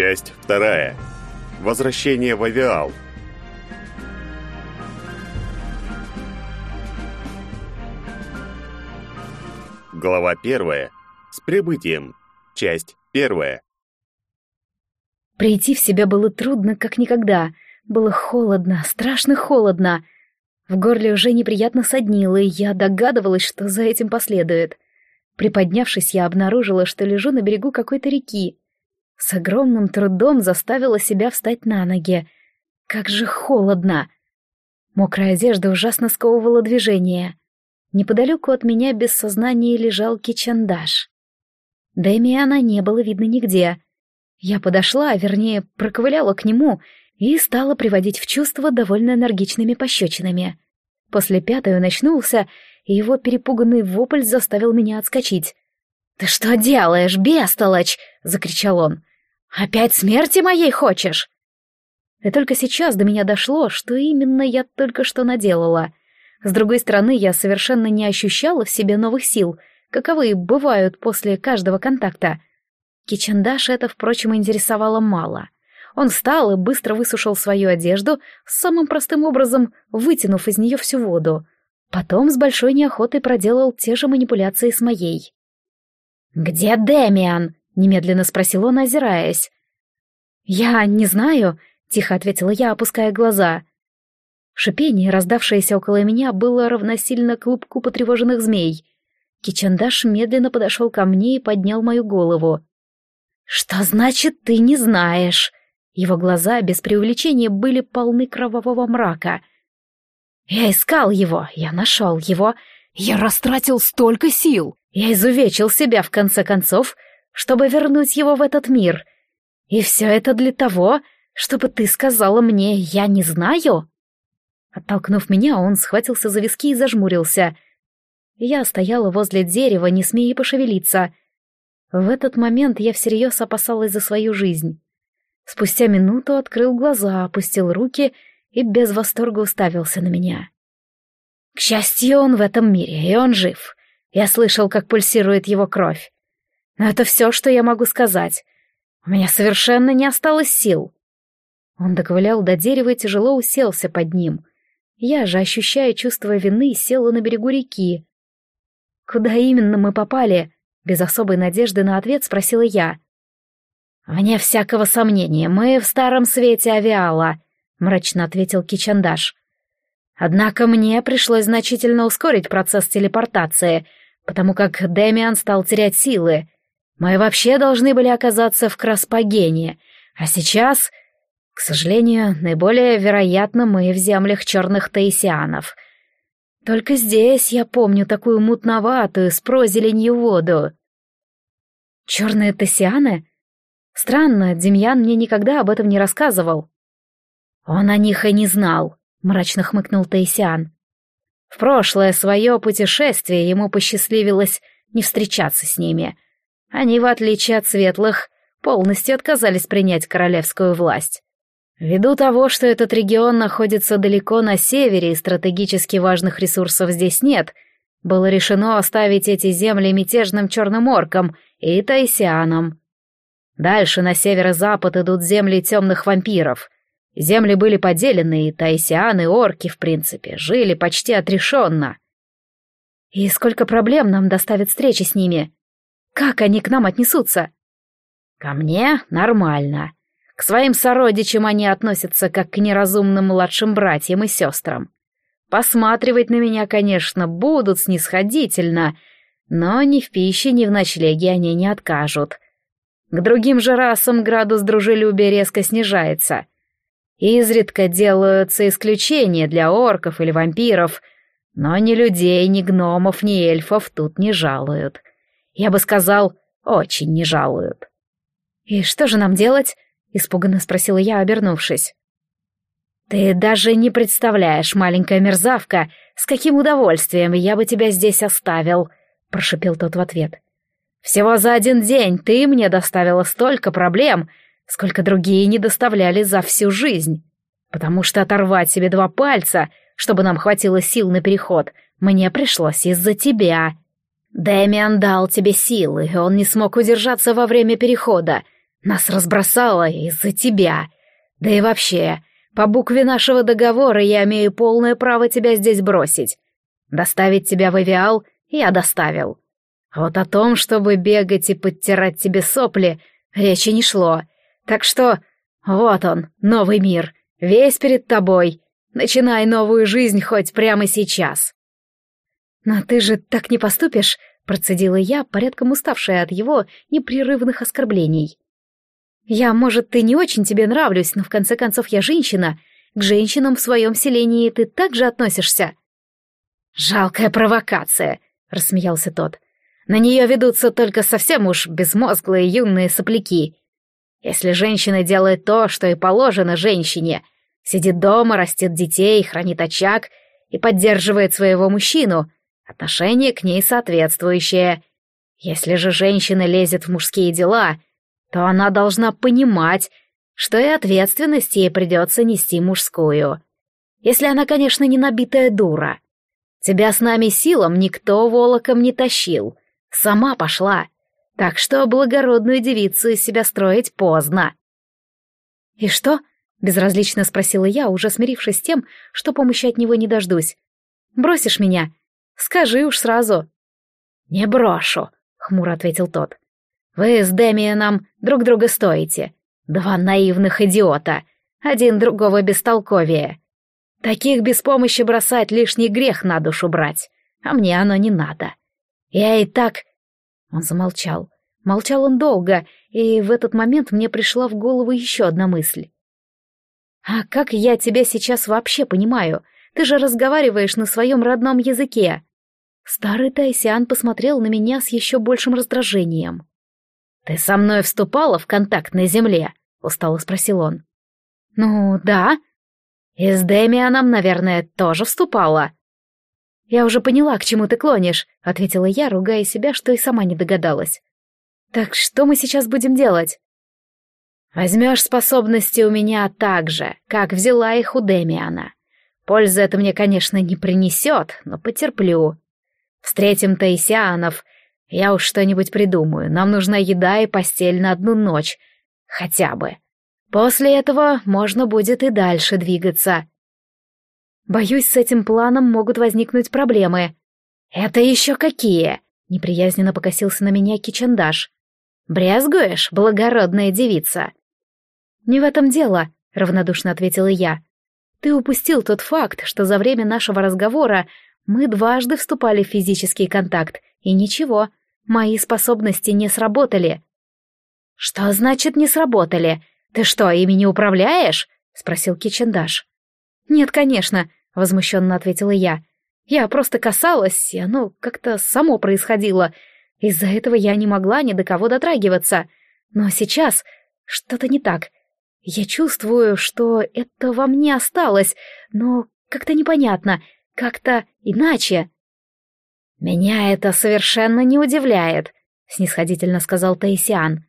Часть вторая. Возвращение в Авиал. Глава первая. С прибытием. Часть первая. Прийти в себя было трудно, как никогда. Было холодно, страшно холодно. В горле уже неприятно соднило, и я догадывалась, что за этим последует. Приподнявшись, я обнаружила, что лежу на берегу какой-то реки. С огромным трудом заставила себя встать на ноги. Как же холодно! Мокрая одежда ужасно сковывала движение. Неподалеку от меня без сознания лежал кичандаш. Дэмиана не было видно нигде. Я подошла, а вернее, проковыляла к нему и стала приводить в чувство довольно энергичными пощечинами. После пятой он очнулся, и его перепуганный вопль заставил меня отскочить. «Ты что делаешь, бестолочь?» — закричал он. «Опять смерти моей хочешь?» И только сейчас до меня дошло, что именно я только что наделала. С другой стороны, я совершенно не ощущала в себе новых сил, каковые бывают после каждого контакта. Кичандаш это, впрочем, интересовало мало. Он встал и быстро высушил свою одежду, самым простым образом вытянув из нее всю воду. Потом с большой неохотой проделал те же манипуляции с моей. «Где Дэмиан?» — немедленно спросил он, озираясь. «Я не знаю», — тихо ответила я, опуская глаза. Шипение, раздавшееся около меня, было равносильно клубку потревоженных змей. Кичандаш медленно подошел ко мне и поднял мою голову. «Что значит, ты не знаешь?» Его глаза без преувеличения были полны кровавого мрака. «Я искал его, я нашел его, я растратил столько сил, я изувечил себя в конце концов, чтобы вернуть его в этот мир. И все это для того, чтобы ты сказала мне «я не знаю»?» Оттолкнув меня, он схватился за виски и зажмурился. Я стояла возле дерева, не смея пошевелиться. В этот момент я всерьез опасалась за свою жизнь. Спустя минуту открыл глаза, опустил руки и без восторга уставился на меня. К счастью, он в этом мире, и он жив. Я слышал, как пульсирует его кровь. Но это все, что я могу сказать. У меня совершенно не осталось сил. Он доковылял до дерева и тяжело уселся под ним. Я же, ощущая чувство вины, села на берегу реки. «Куда именно мы попали?» Без особой надежды на ответ спросила я. «Вне всякого сомнения, мы в старом свете авиала», — мрачно ответил Кичандаш. «Однако мне пришлось значительно ускорить процесс телепортации, потому как Демиан стал терять силы. Мы вообще должны были оказаться в Краспогене, а сейчас к сожалению, наиболее вероятно мы в землях черных таисианов. Только здесь я помню такую мутноватую с прозеленью воду. Черные таисианы? Странно, Демьян мне никогда об этом не рассказывал. Он о них и не знал, мрачно хмыкнул Таисиан. В прошлое свое путешествие ему посчастливилось не встречаться с ними. Они, в отличие от светлых, полностью отказались принять королевскую власть. Ввиду того, что этот регион находится далеко на севере и стратегически важных ресурсов здесь нет, было решено оставить эти земли мятежным черным оркам и тайсианам. Дальше на северо-запад идут земли темных вампиров. Земли были поделены, и тайсианы и орки, в принципе, жили почти отрешенно. И сколько проблем нам доставит встреча с ними? Как они к нам отнесутся? Ко мне нормально. К своим сородичам они относятся как к неразумным младшим братьям и сестрам. Посматривать на меня, конечно, будут снисходительно, но ни в пище, ни в ночлеге они не откажут. К другим же расам градус дружелюбия резко снижается. Изредка делаются исключения для орков или вампиров, но ни людей, ни гномов, ни эльфов тут не жалуют. Я бы сказал, очень не жалуют. «И что же нам делать?» — испуганно спросила я, обернувшись. «Ты даже не представляешь, маленькая мерзавка, с каким удовольствием я бы тебя здесь оставил», — прошипел тот в ответ. «Всего за один день ты мне доставила столько проблем, сколько другие не доставляли за всю жизнь. Потому что оторвать себе два пальца, чтобы нам хватило сил на переход, мне пришлось из-за тебя. Дэмиан дал тебе силы, он не смог удержаться во время перехода, Нас разбросало из-за тебя. Да и вообще, по букве нашего договора я имею полное право тебя здесь бросить. Доставить тебя в авиал я доставил. Вот о том, чтобы бегать и подтирать тебе сопли, речи не шло. Так что вот он, новый мир, весь перед тобой. Начинай новую жизнь хоть прямо сейчас. Но ты же так не поступишь, процедила я, порядком уставшая от его непрерывных оскорблений. Я, может, ты не очень тебе нравлюсь, но в конце концов я женщина. К женщинам в своем селении ты так же относишься. Жалкая провокация, рассмеялся тот. На нее ведутся только совсем уж безмозглые юные сопляки. Если женщина делает то, что и положено женщине, сидит дома, растет детей, хранит очаг и поддерживает своего мужчину, отношение к ней соответствующее. Если же женщина лезет в мужские дела, то она должна понимать, что и ответственность ей придется нести мужскую. Если она, конечно, не набитая дура. Тебя с нами силом никто волоком не тащил. Сама пошла. Так что благородную девицу из себя строить поздно. «И что?» — безразлично спросила я, уже смирившись с тем, что помощи от него не дождусь. «Бросишь меня? Скажи уж сразу». «Не брошу», — хмуро ответил тот. «Вы с Демианом друг друга стоите. Два наивных идиота, один другого бестолковее. Таких без помощи бросать лишний грех на душу брать, а мне оно не надо. Я и так он замолчал. Молчал он долго, и в этот момент мне пришла в голову еще одна мысль. «А как я тебя сейчас вообще понимаю? Ты же разговариваешь на своем родном языке!» Старый Тайсиан посмотрел на меня с еще большим раздражением. «Ты со мной вступала в контакт на земле?» — устало спросил он. «Ну, да». «И с Демианом, наверное, тоже вступала?» «Я уже поняла, к чему ты клонишь», — ответила я, ругая себя, что и сама не догадалась. «Так что мы сейчас будем делать?» «Возьмешь способности у меня так же, как взяла их у Демиана. Пользы это мне, конечно, не принесет, но потерплю. Встретим Таисианов, я уж что-нибудь придумаю. Нам нужна еда и постель на одну ночь. Хотя бы. После этого можно будет и дальше двигаться. Боюсь, с этим планом могут возникнуть проблемы. Это еще какие? Неприязненно покосился на меня Кичандаш. Брезгуешь, благородная девица? Не в этом дело, равнодушно ответила я. Ты упустил тот факт, что за время нашего разговора мы дважды вступали в физический контакт, и ничего, мои способности не сработали. Что значит не сработали? Ты что, ими не управляешь? спросил Кичендаш. Нет, конечно, возмущенно ответила я. Я просто касалась, и оно как-то само происходило. Из-за этого я не могла ни до кого дотрагиваться. Но сейчас что-то не так. Я чувствую, что это во мне осталось, но как-то непонятно, как-то иначе. «Меня это совершенно не удивляет», — снисходительно сказал Таисиан.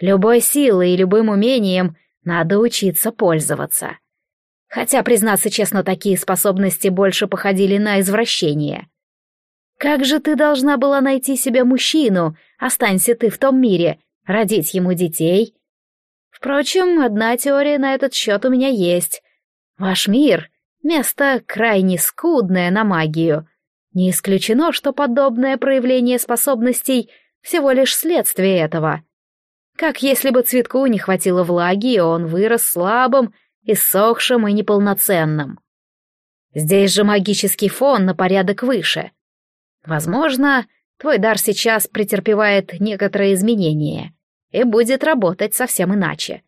«Любой силой и любым умением надо учиться пользоваться. Хотя, признаться честно, такие способности больше походили на извращение. Как же ты должна была найти себе мужчину, останься ты в том мире, родить ему детей? Впрочем, одна теория на этот счет у меня есть. Ваш мир — место крайне скудное на магию. Не исключено, что подобное проявление способностей — всего лишь следствие этого. Как если бы цветку не хватило влаги, и он вырос слабым, иссохшим и неполноценным. Здесь же магический фон на порядок выше. Возможно, твой дар сейчас претерпевает некоторые изменения и будет работать совсем иначе.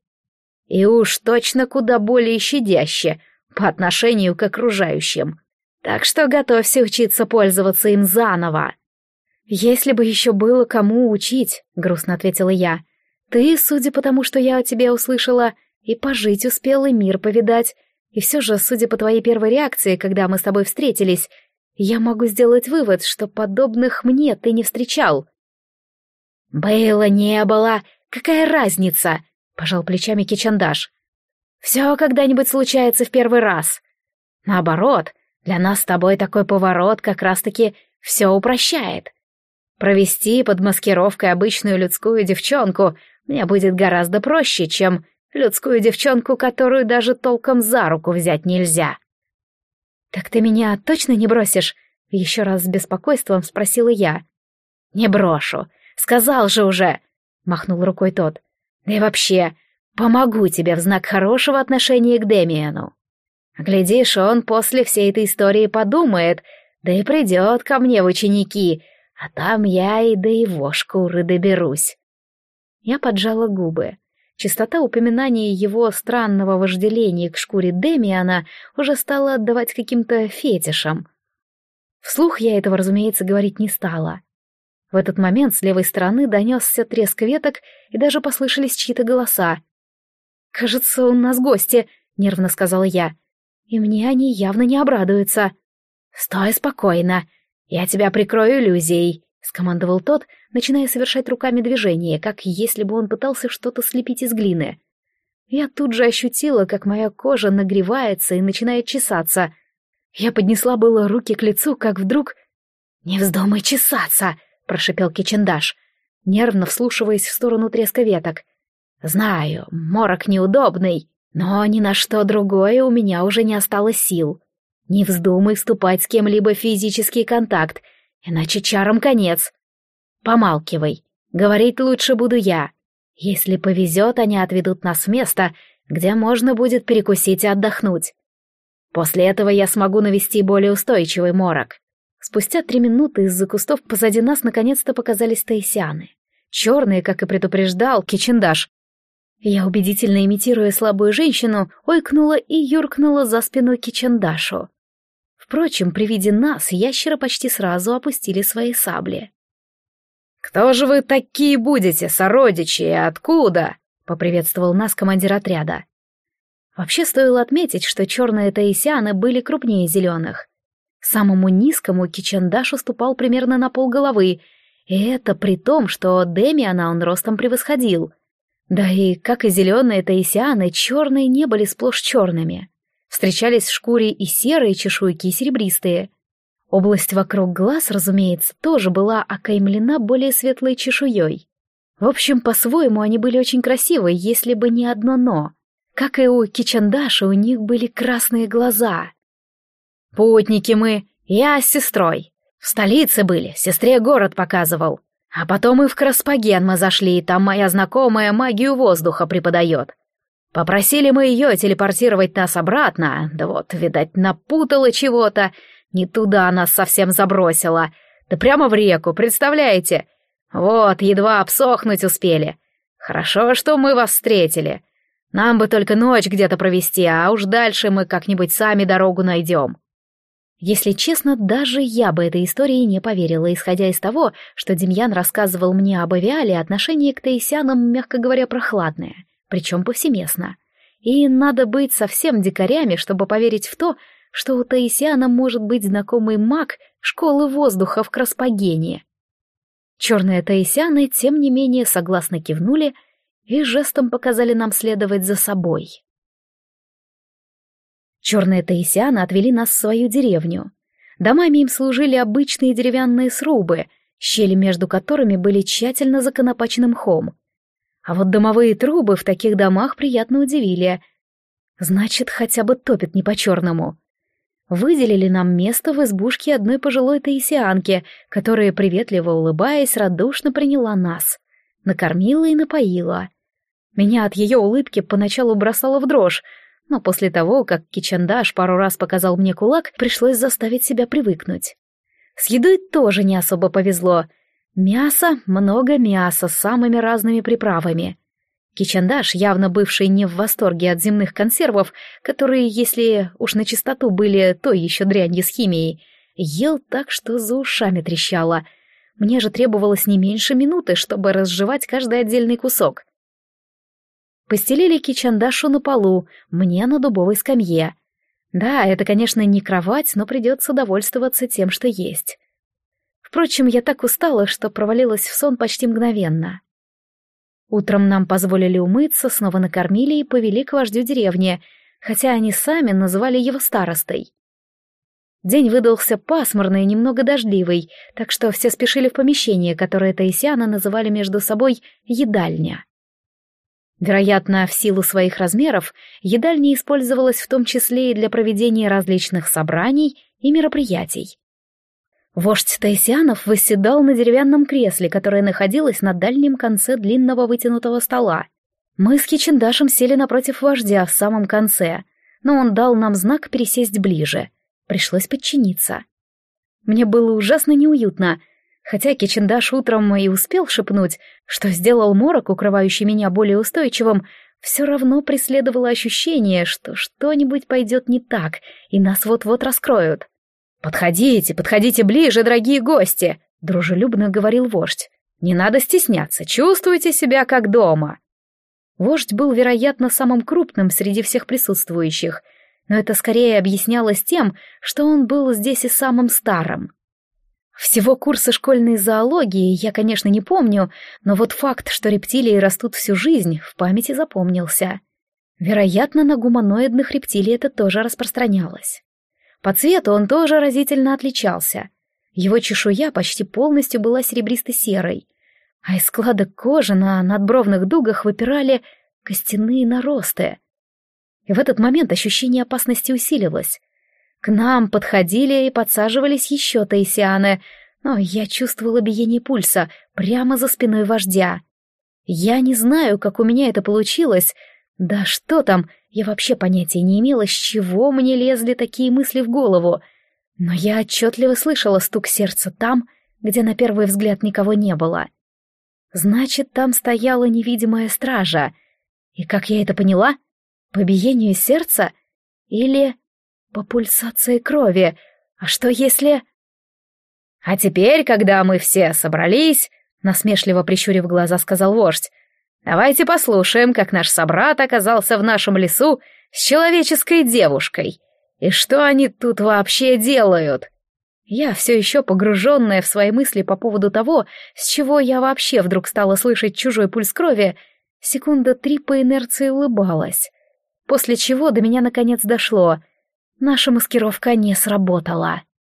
И уж точно куда более щадяще по отношению к окружающим. Так что готовься учиться пользоваться им заново. «Если бы еще было кому учить», — грустно ответила я. «Ты, судя по тому, что я о тебе услышала, — и пожить успел, и мир повидать. И все же, судя по твоей первой реакции, когда мы с тобой встретились, я могу сделать вывод, что подобных мне ты не встречал. «Было, не было. Какая разница?» — пожал плечами Кичандаш. «Все когда-нибудь случается в первый раз. Наоборот, для нас с тобой такой поворот как раз-таки все упрощает. Провести под маскировкой обычную людскую девчонку мне будет гораздо проще, чем людскую девчонку, которую даже толком за руку взять нельзя. «Так ты меня точно не бросишь?» — еще раз с беспокойством спросила я. «Не брошу. Сказал же уже!» — махнул рукой тот. «Да и вообще, помогу тебе в знак хорошего отношения к Демиану. Глядишь, он после всей этой истории подумает, да и придет ко мне в ученики, а там я и до его шкуры доберусь». Я поджала губы. Частота упоминания его странного вожделения к шкуре Демиана уже стала отдавать каким-то фетишам. Вслух я этого, разумеется, говорить не стала. В этот момент с левой стороны донесся треск веток, и даже послышались чьи-то голоса. «Кажется, у нас гости», — нервно сказала я. «И мне они явно не обрадуются». «Стой спокойно, я тебя прикрою иллюзией», — скомандовал тот, начиная совершать руками движения, как если бы он пытался что-то слепить из глины. Я тут же ощутила, как моя кожа нагревается и начинает чесаться. Я поднесла было руки к лицу, как вдруг... «Не вздумай чесаться!» — прошипел Кичендаш, нервно вслушиваясь в сторону треска веток. «Знаю, морок неудобный, но ни на что другое у меня уже не осталось сил. Не вздумай вступать с кем-либо физический контакт, иначе чаром конец. Помалкивай. Говорить лучше буду я. Если повезет, они отведут нас в место, где можно будет перекусить и отдохнуть. После этого я смогу навести более устойчивый морок. Спустя три минуты из-за кустов позади нас наконец-то показались таисяны. Черные, как и предупреждал, кичендаш. Я, убедительно имитируя слабую женщину, ойкнула и юркнула за спину кичендашу. Впрочем, при виде нас ящеры почти сразу опустили свои сабли. «Кто же вы такие будете, сородичи, и откуда?» — поприветствовал нас командир отряда. Вообще стоило отметить, что черные таисианы были крупнее зеленых. Самому низкому Кичандаш уступал примерно на полголовы, и это при том, что Демиана он ростом превосходил. Да и, как и зеленые таисианы, черные не были сплошь черными. Встречались в шкуре и серые чешуйки, и серебристые — Область вокруг глаз, разумеется, тоже была окаймлена более светлой чешуей. В общем, по-своему они были очень красивые, если бы не одно «но». Как и у Кичандаши, у них были красные глаза. «Путники мы, я с сестрой. В столице были, сестре город показывал. А потом и в Краспаген мы зашли, и там моя знакомая магию воздуха преподает. Попросили мы ее телепортировать нас обратно, да вот, видать, напутала чего-то, не туда нас совсем забросила. Да прямо в реку, представляете? Вот, едва обсохнуть успели. Хорошо, что мы вас встретили. Нам бы только ночь где-то провести, а уж дальше мы как-нибудь сами дорогу найдем. Если честно, даже я бы этой истории не поверила, исходя из того, что Демьян рассказывал мне об авиале, отношение к таисянам, мягко говоря, прохладное, причем повсеместно. И надо быть совсем дикарями, чтобы поверить в то, что у Таисиана может быть знакомый маг школы воздуха в Краспагене. Черные Таисианы, тем не менее, согласно кивнули и жестом показали нам следовать за собой. Черные Таисианы отвели нас в свою деревню. Домами им служили обычные деревянные срубы, щели между которыми были тщательно законопачены мхом. А вот домовые трубы в таких домах приятно удивили. Значит, хотя бы топит не по-черному выделили нам место в избушке одной пожилой таисианки, которая, приветливо улыбаясь, радушно приняла нас. Накормила и напоила. Меня от ее улыбки поначалу бросало в дрожь, но после того, как Кичандаш пару раз показал мне кулак, пришлось заставить себя привыкнуть. С едой тоже не особо повезло. Мясо, много мяса с самыми разными приправами. Кичандаш, явно бывший не в восторге от земных консервов, которые, если уж на чистоту были той еще дрянью с химией, ел так, что за ушами трещало. Мне же требовалось не меньше минуты, чтобы разжевать каждый отдельный кусок. Постелили кичандашу на полу, мне на дубовой скамье. Да, это, конечно, не кровать, но придется довольствоваться тем, что есть. Впрочем, я так устала, что провалилась в сон почти мгновенно. Утром нам позволили умыться, снова накормили и повели к вождю деревни, хотя они сами называли его старостой. День выдался пасмурный и немного дождливый, так что все спешили в помещение, которое таисяны называли между собой «едальня». Вероятно, в силу своих размеров едальня использовалась в том числе и для проведения различных собраний и мероприятий. Вождь Таисианов восседал на деревянном кресле, которое находилось на дальнем конце длинного вытянутого стола. Мы с Кичендашем сели напротив вождя в самом конце, но он дал нам знак пересесть ближе. Пришлось подчиниться. Мне было ужасно неуютно, хотя Кичендаш утром и успел шепнуть, что сделал морок, укрывающий меня более устойчивым, все равно преследовало ощущение, что что-нибудь пойдет не так, и нас вот-вот раскроют. «Подходите, подходите ближе, дорогие гости!» — дружелюбно говорил вождь. «Не надо стесняться, чувствуйте себя как дома!» Вождь был, вероятно, самым крупным среди всех присутствующих, но это скорее объяснялось тем, что он был здесь и самым старым. Всего курса школьной зоологии я, конечно, не помню, но вот факт, что рептилии растут всю жизнь, в памяти запомнился. Вероятно, на гуманоидных рептилий это тоже распространялось. По цвету он тоже разительно отличался. Его чешуя почти полностью была серебристо-серой, а из складок кожи на надбровных дугах выпирали костяные наросты. И в этот момент ощущение опасности усилилось. К нам подходили и подсаживались еще таисианы, но я чувствовала биение пульса прямо за спиной вождя. Я не знаю, как у меня это получилось, да что там, я вообще понятия не имела, с чего мне лезли такие мысли в голову. Но я отчетливо слышала стук сердца там, где на первый взгляд никого не было. Значит, там стояла невидимая стража. И как я это поняла? По биению сердца? Или по пульсации крови? А что если... А теперь, когда мы все собрались, насмешливо прищурив глаза, сказал вождь, Давайте послушаем, как наш собрат оказался в нашем лесу с человеческой девушкой. И что они тут вообще делают? Я все еще погруженная в свои мысли по поводу того, с чего я вообще вдруг стала слышать чужой пульс крови, секунда три по инерции улыбалась. После чего до меня наконец дошло. Наша маскировка не сработала.